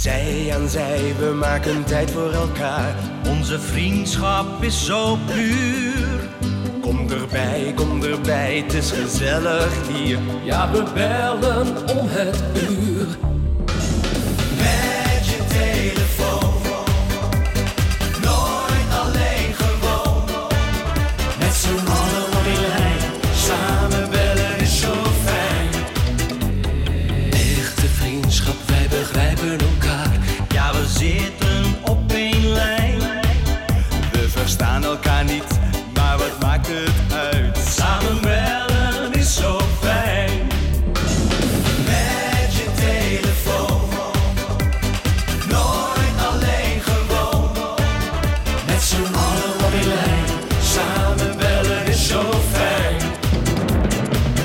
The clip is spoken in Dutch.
Zij aan zij, we maken tijd voor elkaar. Onze vriendschap is zo puur. Kom erbij, kom erbij, het is gezellig hier. Ja, we bellen om het uur. Met je telefoon, nooit alleen gewoon. Met zo'n allen op samen bellen is zo fijn. Echte vriendschap begrijpen elkaar. Ja, we zitten op één lijn. We verstaan elkaar niet, maar wat maakt het uit?